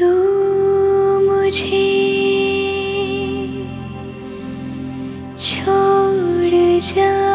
मुझे छोड़ जाए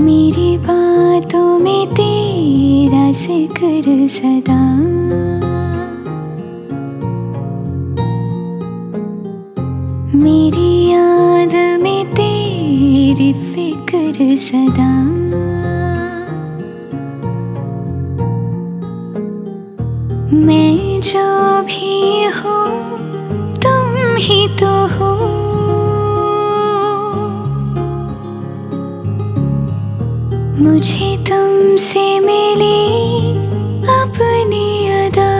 मेरी बातों में तेरा ज़िक्र सदा। मेरी याद में तेरी फ़िक्र सदा। मैं जो भी हूँ, तुम ही तो हो। मुझे तुमसे मिली अपनी अदा।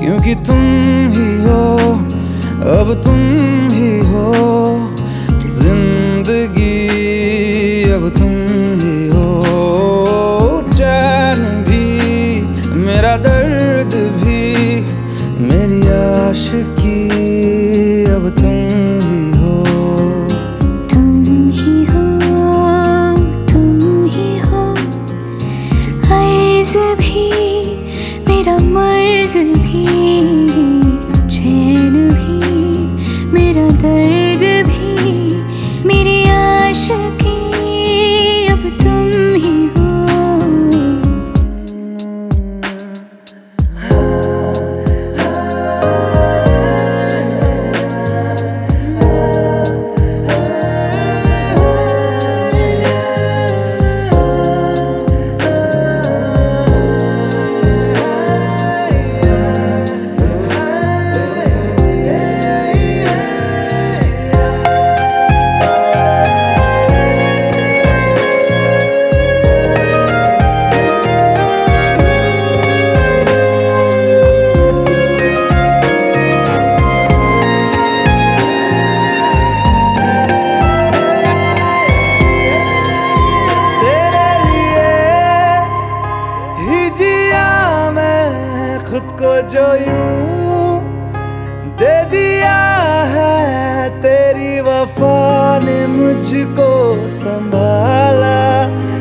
क्योंकि तुम ही हो, अब तुम ही हो, ज़िंदगी अब तुम ही हो। चैन भी, मेरा दर्द भी, मेरी आशिकी। खुद को जो यूँ दे दिया है, तेरी वफा ने मुझको संभाला।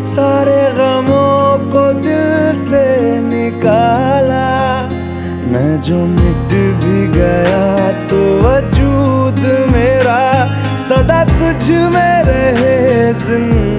सारे गमों को दिल से निकाला। मैं जो मिट भी गया तो वजूद मेरा, सदा तुझ में रहे ज़िंदा।